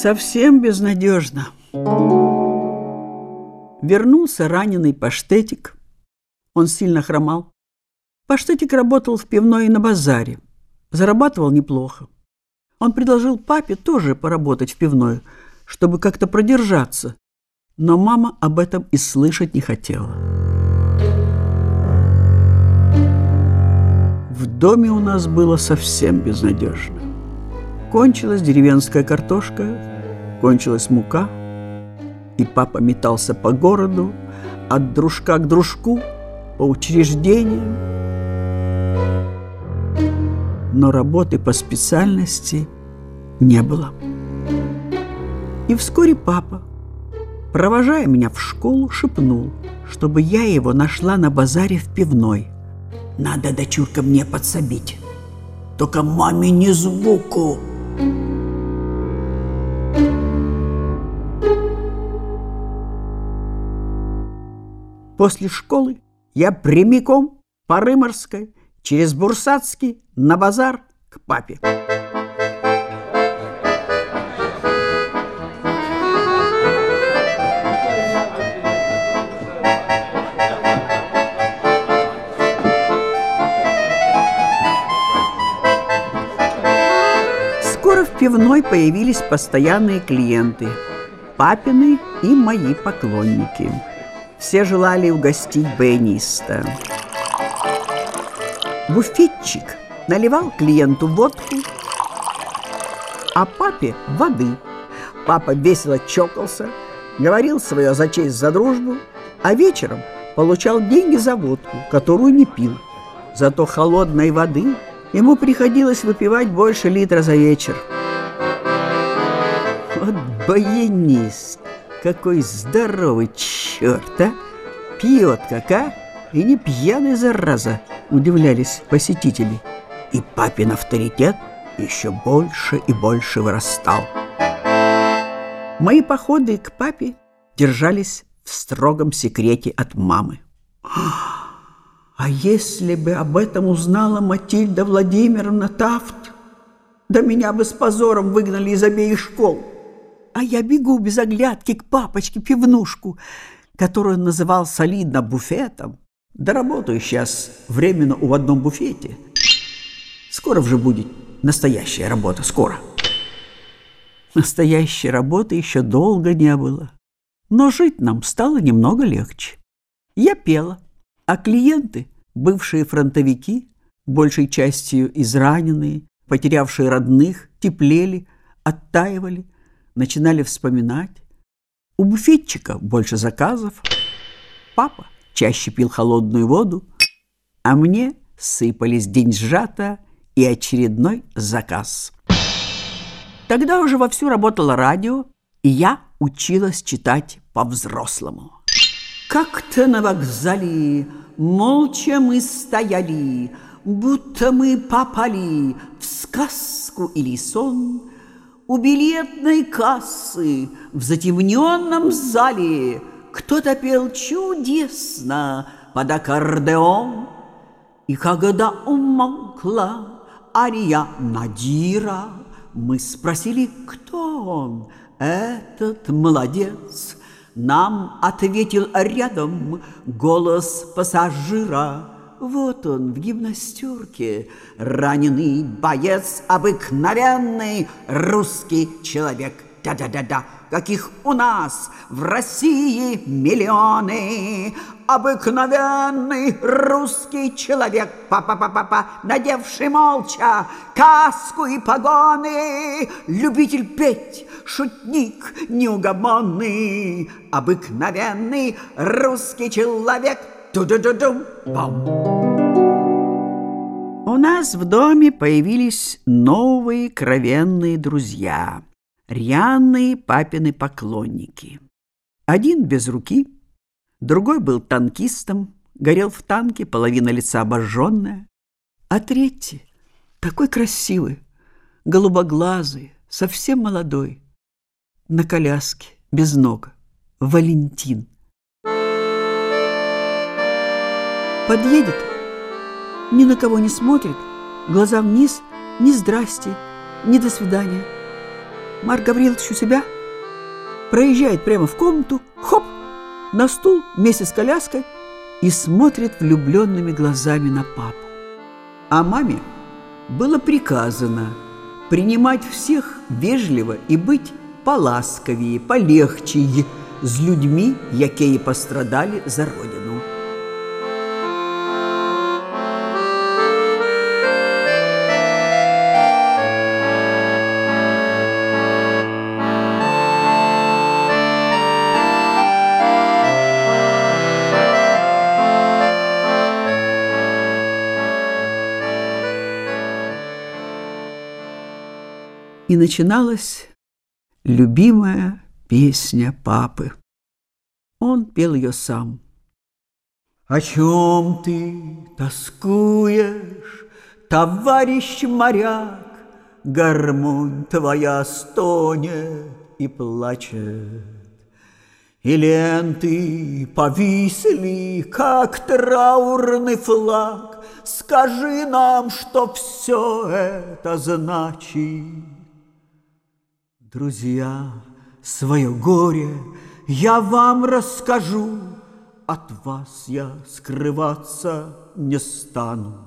Совсем безнадежно. Вернулся раненый паштетик. Он сильно хромал. Паштетик работал в пивной и на базаре. Зарабатывал неплохо. Он предложил папе тоже поработать в пивной, чтобы как-то продержаться. Но мама об этом и слышать не хотела. В доме у нас было совсем безнадежно. Кончилась деревенская картошка, кончилась мука, и папа метался по городу, от дружка к дружку, по учреждениям. Но работы по специальности не было. И вскоре папа, провожая меня в школу, шепнул, чтобы я его нашла на базаре в пивной. «Надо, дочурка, мне подсобить. Только маме не звуку!» После школы я прямиком по Рыморской, через Бурсацкий, на базар к папе. Скоро в пивной появились постоянные клиенты – папины и мои поклонники – все желали угостить баяниста. Буфетчик наливал клиенту водку, а папе воды. Папа весело чокался, говорил свое за честь, за дружбу, а вечером получал деньги за водку, которую не пил. Зато холодной воды ему приходилось выпивать больше литра за вечер. Вот баянист, какой здоровый черт, а! Пьет как, а? И не пьяный, зараза, удивлялись посетители. И папин авторитет еще больше и больше вырастал. Мои походы к папе держались в строгом секрете от мамы. А если бы об этом узнала Матильда Владимировна Тафт, да меня бы с позором выгнали из обеих школ. А я бегу без оглядки к папочке пивнушку, которую он называл солидно буфетом. Да работаю сейчас временно в одном буфете. Скоро уже будет настоящая работа, скоро. Настоящей работы еще долго не было. Но жить нам стало немного легче. Я пела, а клиенты, бывшие фронтовики, большей частью израненные, потерявшие родных, теплели, оттаивали, начинали вспоминать. У буфетчика больше заказов. Папа чаще пил холодную воду, а мне сыпались деньжата и очередной заказ. Тогда уже вовсю работало радио, и я училась читать по-взрослому. Как-то на вокзале молча мы стояли, будто мы попали в сказку или сон – у билетной кассы в затемненном зале кто-то пел чудесно под аккордеон. И когда умолкла ария Надира, мы спросили, кто он, этот молодец. Нам ответил рядом голос пассажира – вот он в гимнастерке, раненый боец, обыкновенный русский человек. Да-да-да-да, каких у нас в России миллионы. Обыкновенный русский человек, папа-папа-папа, надевший молча каску и погоны, любитель петь, шутник неугомонный, обыкновенный русский человек – у нас в доме появились новые кровенные друзья, рьяные папины поклонники. Один без руки, другой был танкистом, горел в танке, половина лица обожженная, а третий такой красивый, голубоглазый, совсем молодой, на коляске, без ног, Валентин – Подъедет, ни на кого не смотрит, глаза вниз, ни здрасте, ни до свидания. Марк Гаврилович у себя, проезжает прямо в комнату, хоп, на стул вместе с коляской и смотрит влюбленными глазами на папу. А маме было приказано принимать всех вежливо и быть поласковее, полегче з людьми, якія пострадали за родину. Начиналась любимая песня папы. Он пел ее сам. О чем ты тоскуешь, товарищ моряк? Гармонь твоя стонет и плачет. И ленты повисли, как траурный флаг. Скажи нам, что все это значит. Друзья, свое горе я вам расскажу, От вас я скрываться не стану.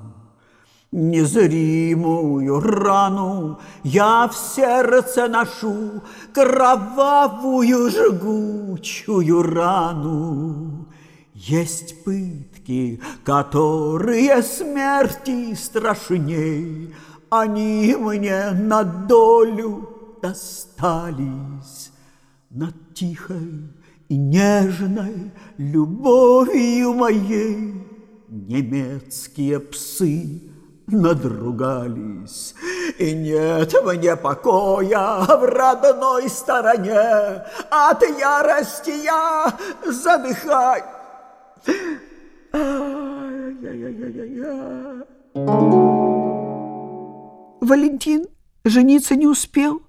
Незримую рану я в сердце ношу, Кровавую жгучую рану. Есть пытки, которые смерти страшней, Они мне на долю достались над тихой и нежной любовью моей. Немецкие псы надругались, и нет мне покоя в родной стороне. От ярости я задыхаюсь. Валентин жениться не успел.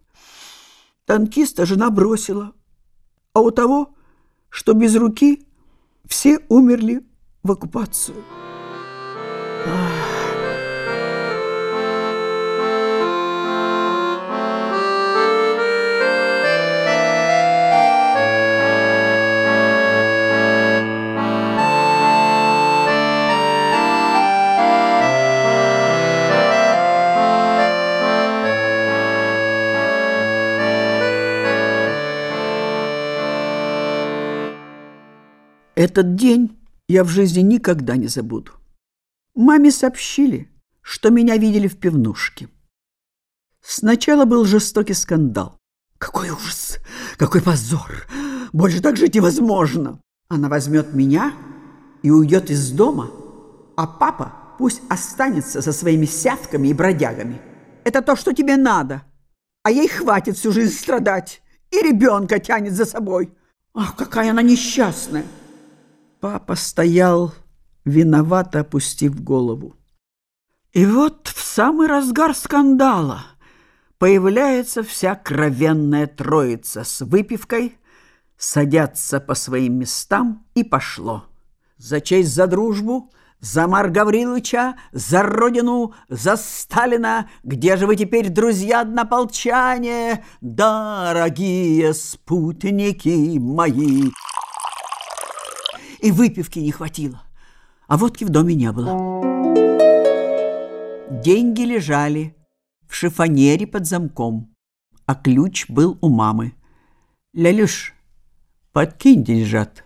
Танкиста жена бросила, а у того, что без руки, все умерли в оккупацию. Ах. Этот день я в жизни никогда не забуду. Маме сообщили, что меня видели в пивнушке. Сначала был жестокий скандал. Какой ужас! Какой позор! Больше так жить невозможно! Она возьмет меня и уйдет из дома, а папа пусть останется со своими сявками и бродягами. Это то, что тебе надо. А ей хватит всю жизнь страдать. И ребенка тянет за собой. Ах, какая она несчастная! Папа стоял, виновато опустив голову. И вот в самый разгар скандала появляется вся кровенная троица с выпивкой, садятся по своим местам и пошло. За честь, за дружбу, за Мар Гавриловича, за Родину, за Сталина. Где же вы теперь, друзья однополчане, дорогие спутники мои? И выпивки не хватило, а водки в доме не было. Деньги лежали в шифонере под замком, а ключ был у мамы. «Лялюш, подкинь деньжат».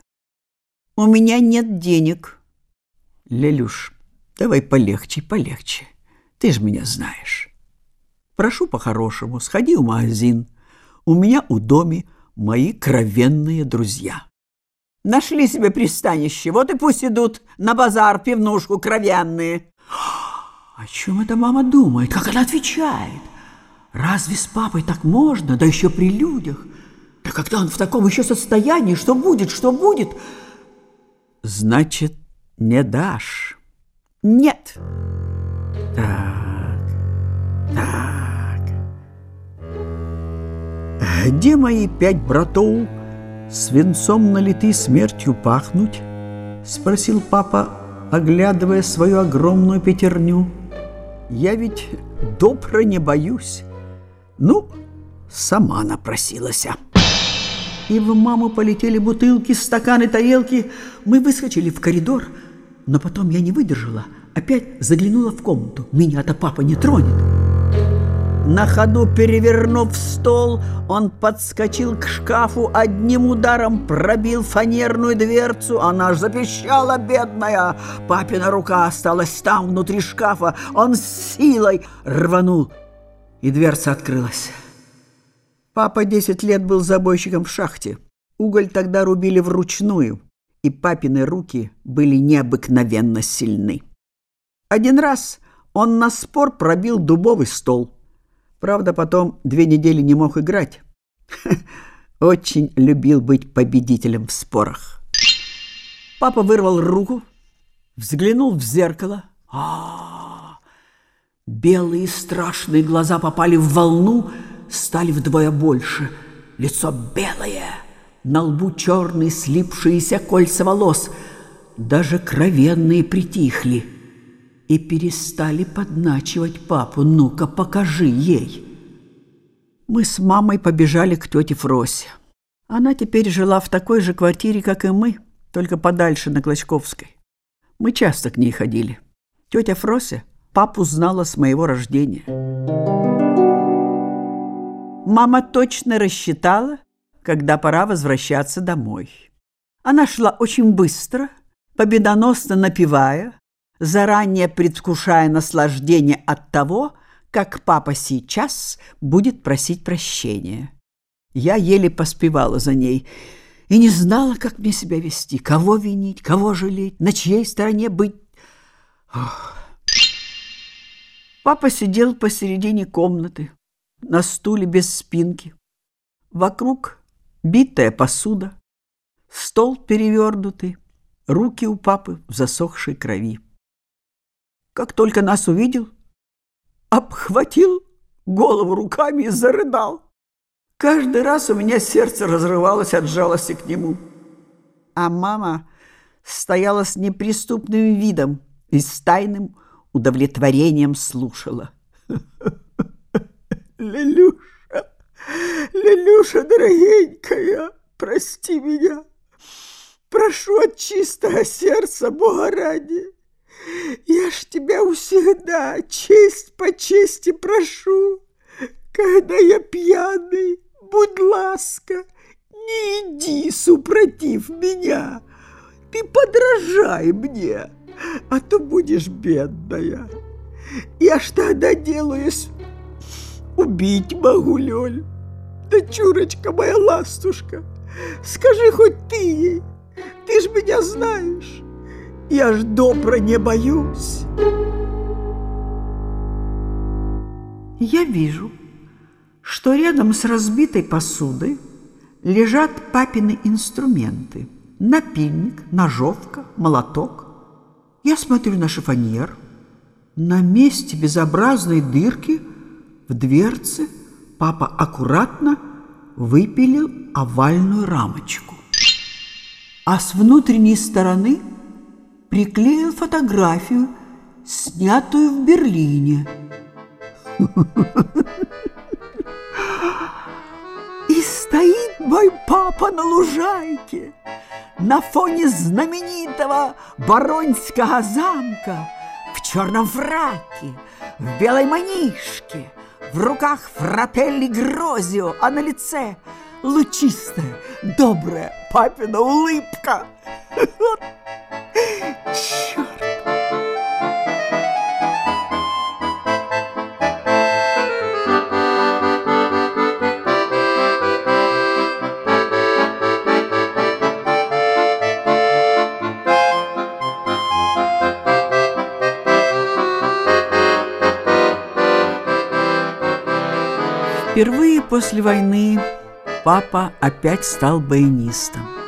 «У меня нет денег». «Лялюш, давай полегче, полегче. Ты же меня знаешь. Прошу по-хорошему, сходи в магазин. У меня у доме мои кровенные друзья». Нашли себе пристанище, вот и пусть идут на базар, пивнушку, кровянные. О чем эта мама думает? Как она отвечает? Разве с папой так можно, да еще при людях? Да когда он в таком еще состоянии, что будет, что будет? Значит, не дашь? Нет. Так, так. Где мои пять братов? Свинцом налиты смертью пахнуть?» — спросил папа, оглядывая свою огромную пятерню. «Я ведь добро не боюсь. Ну, сама напросилась. И в маму полетели бутылки, стаканы, тарелки. Мы выскочили в коридор, но потом я не выдержала. Опять заглянула в комнату. Меня-то папа не тронет. На ходу перевернув стол, он подскочил к шкафу, одним ударом пробил фанерную дверцу. Она аж запищала, бедная. Папина рука осталась там, внутри шкафа. Он с силой рванул, и дверца открылась. Папа десять лет был забойщиком в шахте. Уголь тогда рубили вручную, и папины руки были необыкновенно сильны. Один раз он на спор пробил дубовый стол. Правда, потом две недели не мог играть. Очень любил быть победителем в спорах. Папа вырвал руку, взглянул в зеркало. А, -а, -а Белые страшные глаза попали в волну, стали вдвое больше. Лицо белое, на лбу черные слипшиеся кольца волос. Даже кровенные притихли и перестали подначивать папу. «Ну-ка, покажи ей!» Мы с мамой побежали к тете Фросе. Она теперь жила в такой же квартире, как и мы, только подальше на Клочковской. Мы часто к ней ходили. Тетя Фрося папу знала с моего рождения. Мама точно рассчитала, когда пора возвращаться домой. Она шла очень быстро, победоносно напевая, заранее предвкушая наслаждение от того, как папа сейчас будет просить прощения. Я еле поспевала за ней и не знала, как мне себя вести, кого винить, кого жалеть, на чьей стороне быть. Ох. Папа сидел посередине комнаты, на стуле без спинки. Вокруг битая посуда, стол перевернутый, руки у папы в засохшей крови. Как только нас увидел, обхватил голову руками и зарыдал. Каждый раз у меня сердце разрывалось от жалости к нему. А мама стояла с неприступным видом и с тайным удовлетворением слушала. «Лилюша, Лилюша, дорогенькая, прости меня. Прошу от чистого сердца, Бога ради. Я ж тебя всегда честь по чести прошу. Когда я пьяный, будь ласка, не иди супротив меня. Ты подражай мне, а то будешь бедная. Я ж тогда делаюсь убить могу, Лёль. Да, чурочка моя ластушка, скажи хоть ты ей, ты ж меня знаешь. Я ж добра не боюсь. Я вижу, что рядом с разбитой посудой лежат папины инструменты. Напильник, ножовка, молоток. Я смотрю на шифоньер. На месте безобразной дырки – в дверце папа аккуратно выпилил овальную рамочку, а с внутренней стороны приклеил фотографию, снятую в Берлине. И стоит мой папа на лужайке на фоне знаменитого Баронского замка в черном фраке, в белой манишке, в руках фрателли Грозио, а на лице лучистая, добрая папина улыбка. Впервые после войны папа опять стал баянистом.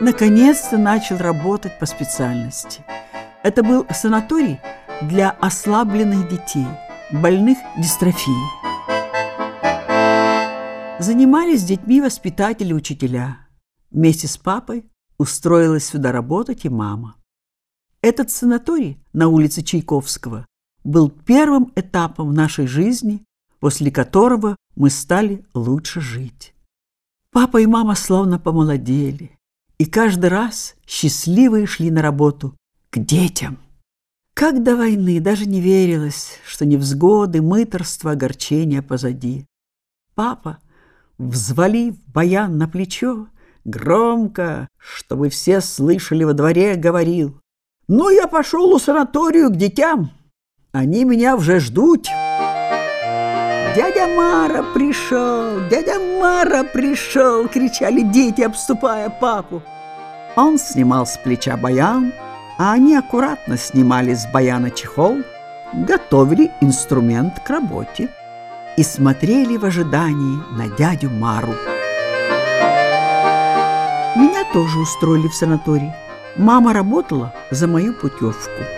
Наконец-то начал работать по специальности. Это был санаторий для ослабленных детей, больных дистрофией. Занимались детьми воспитатели учителя. Вместе с папой устроилась сюда работать и мама. Этот санаторий на улице Чайковского был первым этапом в нашей жизни, после которого мы стали лучше жить. Папа и мама словно помолодели, и каждый раз счастливые шли на работу к детям. Как до войны даже не верилось, что невзгоды, мыторство, огорчения позади. Папа, взвалив баян на плечо, громко, чтобы все слышали во дворе, говорил, «Ну, я пошел у санаторию к детям, они меня уже ждут». «Дядя Мара пришел! Дядя Мара пришел!» — кричали дети, обступая папу. Он снимал с плеча баян, а они аккуратно снимали с баяна чехол, готовили инструмент к работе и смотрели в ожидании на дядю Мару. Меня тоже устроили в санаторий. Мама работала за мою путевку.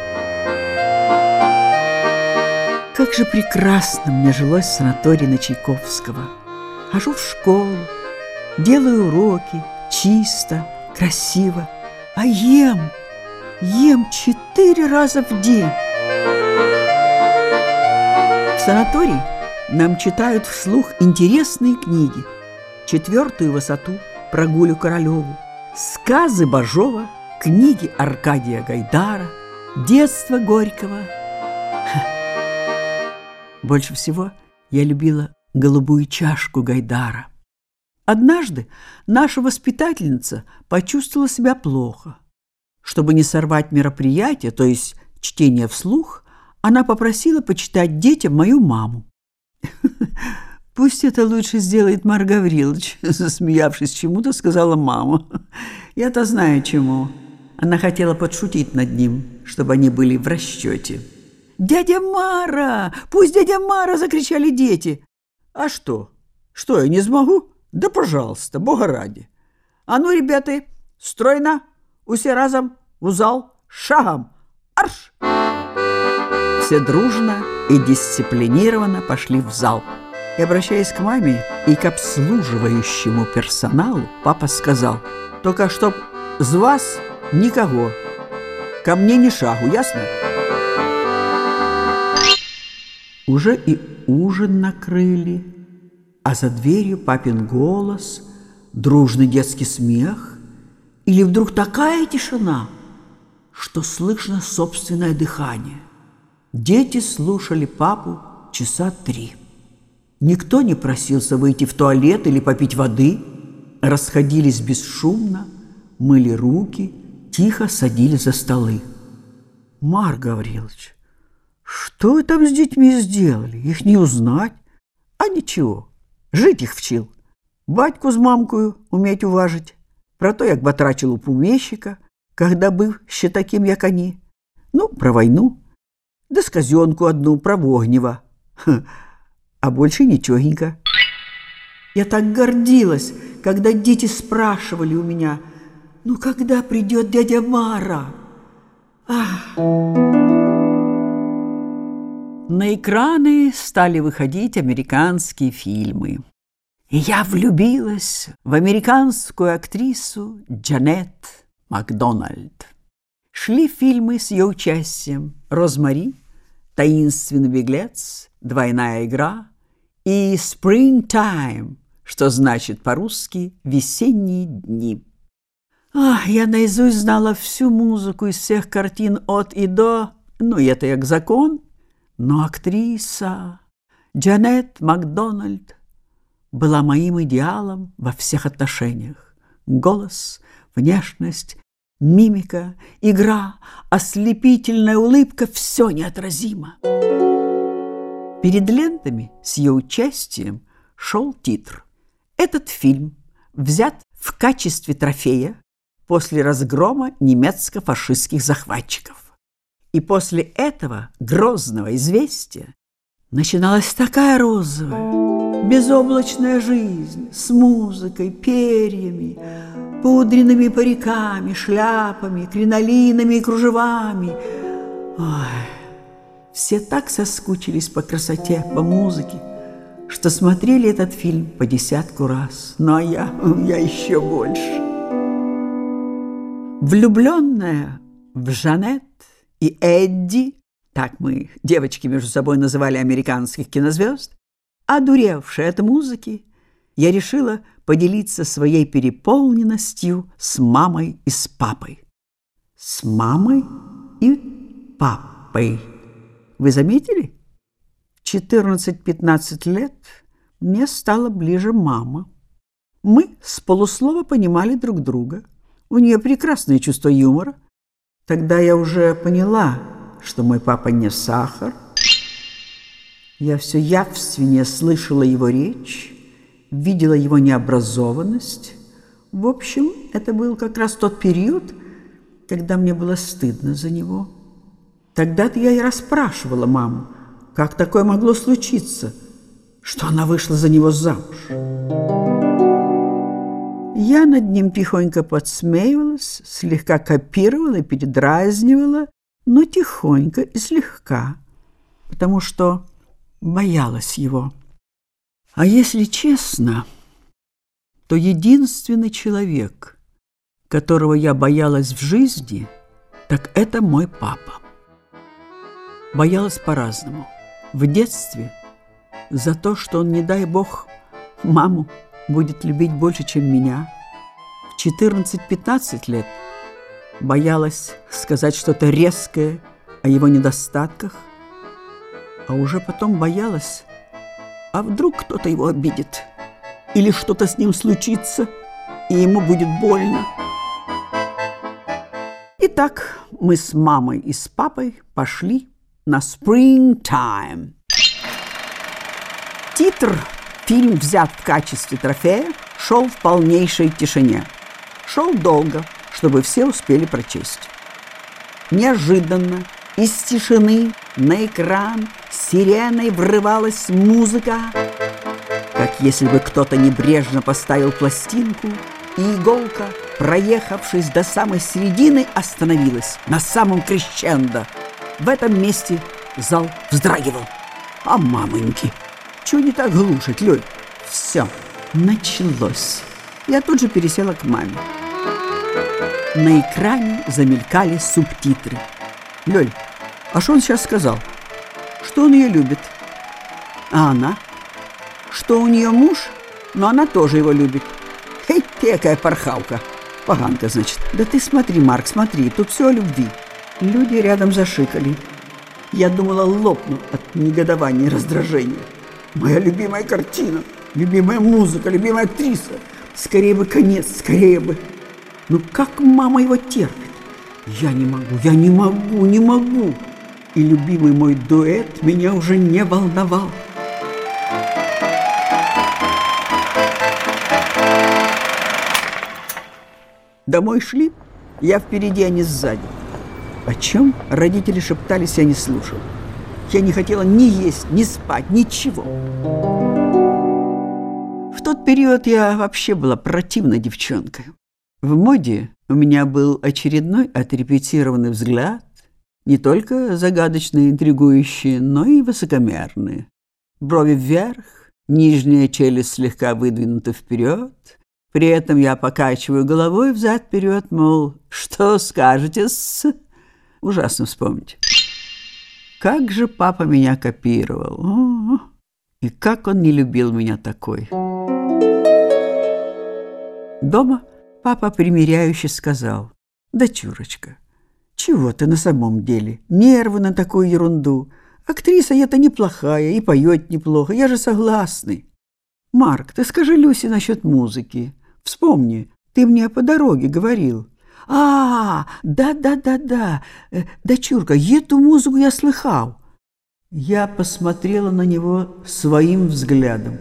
Как же прекрасно мне жилось в санатории на Чайковского. Хожу в школу, делаю уроки, чисто, красиво, а ем, ем четыре раза в день. В санатории нам читают вслух интересные книги. Четвертую высоту про Гулю Королеву, сказы Бажова, книги Аркадия Гайдара, детство Горького – больше всего я любила голубую чашку Гайдара. Однажды наша воспитательница почувствовала себя плохо. Чтобы не сорвать мероприятие, то есть чтение вслух, она попросила почитать детям мою маму. «Пусть это лучше сделает Марк Гаврилович», засмеявшись чему-то, сказала мама. «Я-то знаю, чему». Она хотела подшутить над ним, чтобы они были в расчете. «Дядя Мара! Пусть дядя Мара!» – закричали дети. «А что? Что, я не смогу? Да, пожалуйста, бога ради!» «А ну, ребята, стройно, усе разом, в зал, шагом, арш!» Все дружно и дисциплинированно пошли в зал. И, обращаясь к маме и к обслуживающему персоналу, папа сказал, «Только чтоб с вас никого, ко мне ни шагу, ясно?» Уже и ужин накрыли, а за дверью папин голос, дружный детский смех, или вдруг такая тишина, что слышно собственное дыхание. Дети слушали папу часа три. Никто не просился выйти в туалет или попить воды, расходились бесшумно, мыли руки, тихо садились за столы. Мар Гаврилович, что вы там с детьми сделали? Их не узнать. А ничего, жить их вчил. Батьку з мамкою уметь уважить. Про то, як батрачил у помещика, когда был ще таким, як они. Ну, про войну. Да сказенку одну про Вогнева. А больше ничегонько. Я так гордилась, когда дети спрашивали у меня, ну, когда придет дядя Мара? Ах! На экраны стали выходить американские фильмы. И я влюбилась в американскую актрису Джанет Макдональд. Шли фильмы с ее участием «Розмари», «Таинственный беглец», «Двойная игра» и «Springtime», что значит по-русски «весенние дни». Ах, я наизусть знала всю музыку из всех картин от и до, ну, это як закон – но актриса Джанет Макдональд была моим идеалом во всех отношениях. Голос, внешность, мимика, игра, ослепительная улыбка – все неотразимо. Перед лентами с ее участием шел титр. Этот фильм взят в качестве трофея после разгрома немецко-фашистских захватчиков. И после этого грозного известия начиналась такая розовая, безоблачная жизнь с музыкой, перьями, пудренными париками, шляпами, кринолинами и кружевами. Ой, все так соскучились по красоте, по музыке, что смотрели этот фильм по десятку раз. Ну а я, я еще больше. Влюбленная в Жанет и Эдди, так мы, девочки, между собой называли американских кинозвезд, Одуревшая от музыки, я решила поделиться своей переполненностью с мамой и с папой. С мамой и папой. Вы заметили? В 14-15 лет мне стала ближе мама. Мы с полуслова понимали друг друга. У нее прекрасное чувство юмора. Тогда я уже поняла, что мой папа не сахар. Я все явственнее слышала его речь, видела его необразованность. В общем, это был как раз тот период, когда мне было стыдно за него. Тогда-то я и расспрашивала маму, как такое могло случиться, что она вышла за него замуж. Я над ним тихонько подсмеивалась, слегка копировала и передразнивала, но тихонько и слегка, потому что боялась его. А если честно, то единственный человек, которого я боялась в жизни, так это мой папа. Боялась по-разному. В детстве за то, что он, не дай бог, маму будет любить больше, чем меня. В 14-15 лет боялась сказать что-то резкое о его недостатках, а уже потом боялась, а вдруг кто-то его обидит или что-то с ним случится, и ему будет больно. Итак, мы с мамой и с папой пошли на Springtime. Титр Фильм, взят в качестве трофея, шел в полнейшей тишине. Шел долго, чтобы все успели прочесть. Неожиданно из тишины на экран сиреной врывалась музыка, как если бы кто-то небрежно поставил пластинку, и иголка, проехавшись до самой середины, остановилась на самом крещендо. В этом месте зал вздрагивал. А мамоньки! Чего не так глушить, Лёль? Все, началось. Я тут же пересела к маме. На экране замелькали субтитры. Лёль, а что он сейчас сказал? Что он ее любит? А она? Что у нее муж? Но она тоже его любит. Ты какая порхалка. Поганка, значит. Да ты смотри, Марк, смотри, тут все о любви. Люди рядом зашикали. Я думала, лопну от негодования и раздражения. Моя любимая картина, любимая музыка, любимая актриса. Скорее бы конец, скорее бы. Ну как мама его терпит? Я не могу, я не могу, не могу. И любимый мой дуэт меня уже не волновал. Домой шли, я впереди, а не сзади. О чем родители шептались, я не слушал. Я не хотела ни есть, ни спать, ничего. В тот период я вообще была противной девчонкой. В моде у меня был очередной отрепетированный взгляд, не только загадочно интригующий, но и высокомерный. Брови вверх, нижняя челюсть слегка выдвинута вперед. При этом я покачиваю головой взад-вперед, мол, что скажете-с? Ужасно вспомнить. Как же папа меня копировал. О, и как он не любил меня такой. Дома папа примиряюще сказал, «Дочурочка, чего ты на самом деле? Нервы на такую ерунду. Актриса это неплохая и поет неплохо, я же согласный. Марк, ты скажи Люсе насчет музыки. Вспомни, ты мне по дороге говорил, а, да-да-да-да, э, дочурка, эту музыку я слыхал. Я посмотрела на него своим взглядом.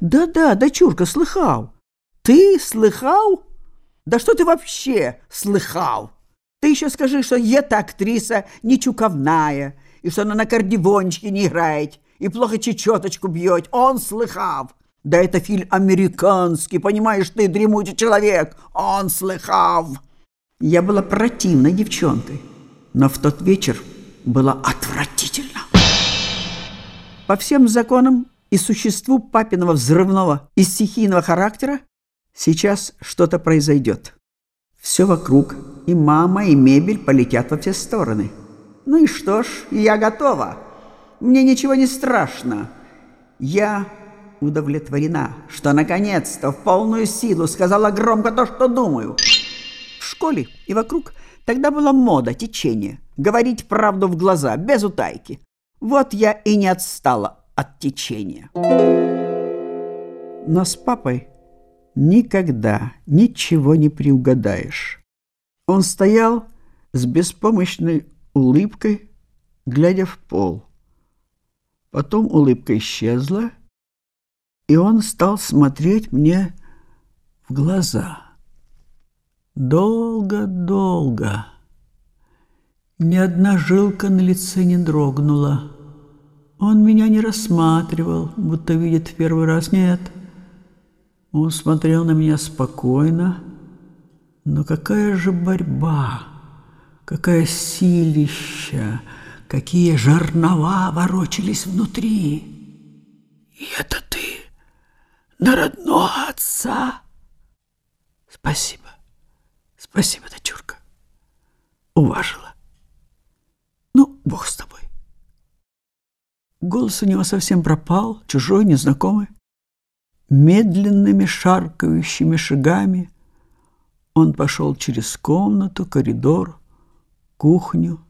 Да-да, дочурка, слыхал. Ты слыхал? Да что ты вообще слыхал? Ты еще скажи, что эта актриса не чуковная, и что она на кардивончике не играет, и плохо чечеточку бьет. Он слыхал. Да это фильм американский, понимаешь ты, дремучий человек. Он слыхал. Я была противной девчонкой, но в тот вечер было отвратительно. По всем законам и существу папиного взрывного и стихийного характера сейчас что-то произойдет. Все вокруг, и мама, и мебель полетят во все стороны. Ну и что ж, я готова. Мне ничего не страшно. Я удовлетворена, что наконец-то в полную силу сказала громко то, что думаю. Школе и вокруг тогда была мода, течение. Говорить правду в глаза, без утайки. Вот я и не отстала от течения. Но с папой никогда ничего не приугадаешь. Он стоял с беспомощной улыбкой, глядя в пол. Потом улыбка исчезла, и он стал смотреть мне в глаза. Долго-долго. Ни одна жилка на лице не дрогнула. Он меня не рассматривал, будто видит в первый раз. Нет. Он смотрел на меня спокойно. Но какая же борьба, какая силища, какие жернова ворочались внутри. И это ты на родного отца. Спасибо, спасибо, дочурка. Уважила. Ну, бог с тобой. Голос у него совсем пропал, чужой, незнакомый. Медленными шаркающими шагами он пошел через комнату, коридор, кухню.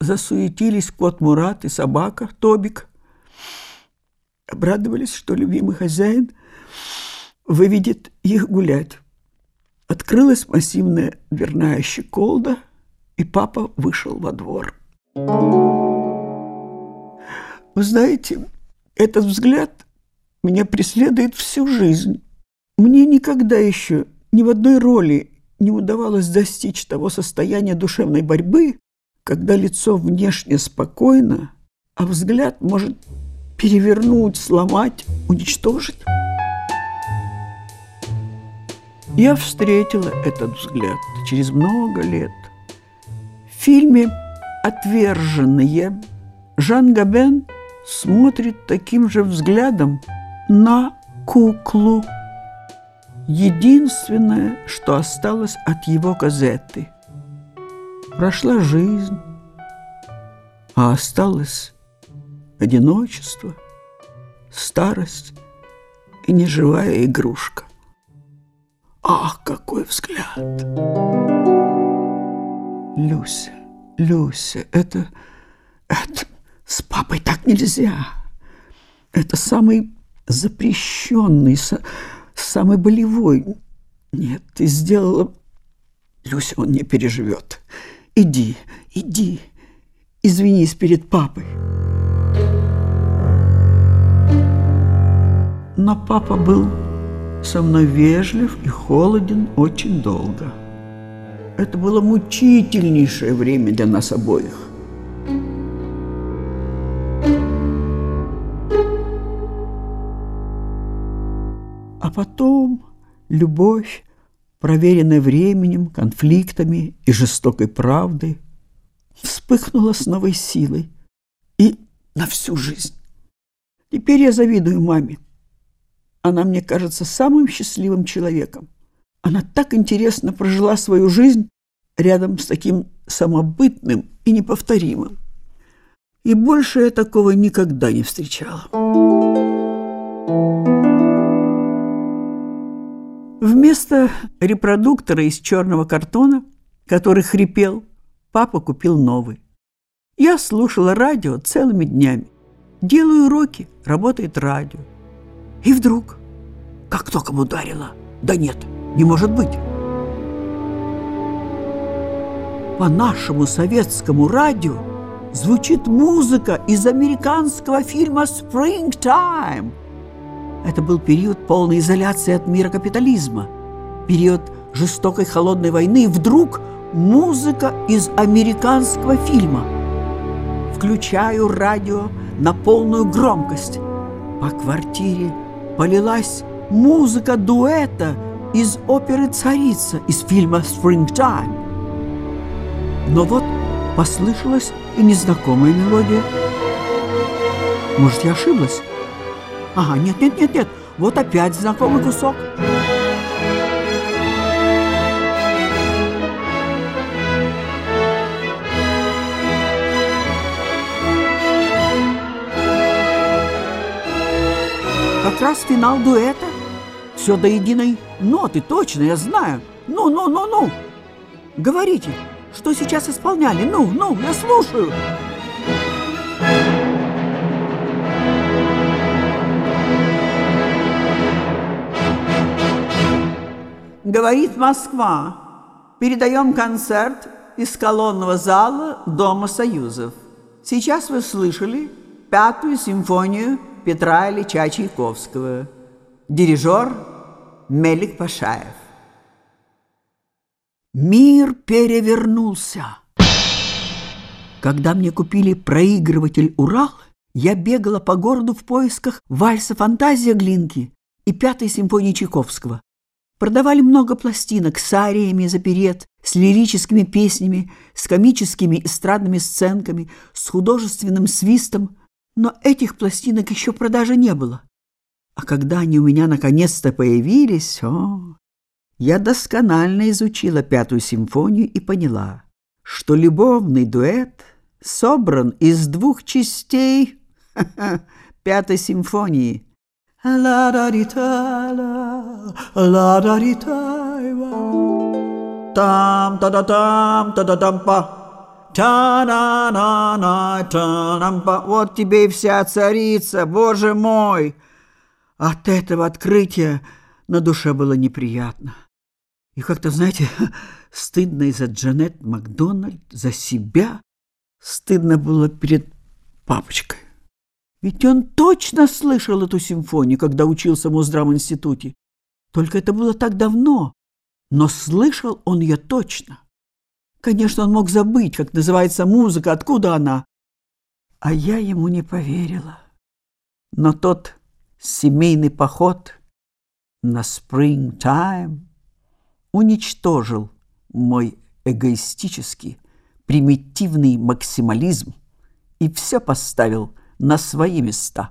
Засуетились кот Мурат и собака Тобик. Обрадовались, что любимый хозяин выведет их гулять. Открылась массивная дверная щеколда, и папа вышел во двор. Вы знаете, этот взгляд меня преследует всю жизнь. Мне никогда еще ни в одной роли не удавалось достичь того состояния душевной борьбы, когда лицо внешне спокойно, а взгляд может перевернуть, сломать, уничтожить. Я встретила этот взгляд через много лет. В фильме «Отверженные» Жан Габен смотрит таким же взглядом на куклу. Единственное, что осталось от его газеты. Прошла жизнь, а осталось одиночество, старость и неживая игрушка. Ах, какой взгляд! Люся, Люся, это, это с папой так нельзя. Это самый запрещенный, самый болевой. Нет, ты сделала... Люся, он не переживет. Иди, иди, извинись перед папой. Но папа был со мной вежлив и холоден очень долго. Это было мучительнейшее время для нас обоих. А потом любовь, проверенная временем, конфликтами и жестокой правдой, вспыхнула с новой силой и на всю жизнь. Теперь я завидую маме. Она мне кажется самым счастливым человеком. Она так интересно прожила свою жизнь рядом с таким самобытным и неповторимым. И больше я такого никогда не встречала. Вместо репродуктора из черного картона, который хрипел, папа купил новый. Я слушала радио целыми днями. Делаю уроки, работает радио. И вдруг, как током ударило, да нет, не может быть. По нашему советскому радио звучит музыка из американского фильма «Springtime». Это был период полной изоляции от мира капитализма, период жестокой холодной войны, вдруг музыка из американского фильма. Включаю радио на полную громкость. По квартире полилась музыка дуэта из оперы «Царица» из фильма «Springtime». Но вот послышалась и незнакомая мелодия. Может, я ошиблась? Ага, нет, нет, нет, нет, вот опять знакомый кусок. Раз финал дуэта. Все до единой ноты, точно, я знаю. Ну, ну, ну, ну. Говорите, что сейчас исполняли? Ну, ну, я слушаю. Говорит Москва. Передаем концерт из колонного зала Дома Союзов. Сейчас вы слышали пятую симфонию Петра Ильича Чайковского. Дирижер Мелик Пашаев. Мир перевернулся. Когда мне купили проигрыватель «Урал», я бегала по городу в поисках вальса «Фантазия» Глинки и пятой симфонии Чайковского. Продавали много пластинок с ариями заперет, с лирическими песнями, с комическими эстрадными сценками, с художественным свистом, но этих пластинок еще продажи не было. А когда они у меня наконец-то появились, о, я досконально изучила пятую симфонию и поняла, что любовный дуэт собран из двух частей пятой симфонии. Там, та да там, та да там па. Та-на-на-на, та-нам-па. Вот тебе и вся царица, боже мой! От этого открытия на душе было неприятно. И как-то, знаете, стыдно из-за Джанет Макдональд, за себя. Стыдно было перед папочкой. Ведь он точно слышал эту симфонию, когда учился в Моздрам-институте. Только это было так давно, но слышал он ее точно. Конечно, он мог забыть, как называется музыка, откуда она. А я ему не поверила. Но тот семейный поход на Springtime уничтожил мой эгоистический, примитивный максимализм и все поставил на свои места.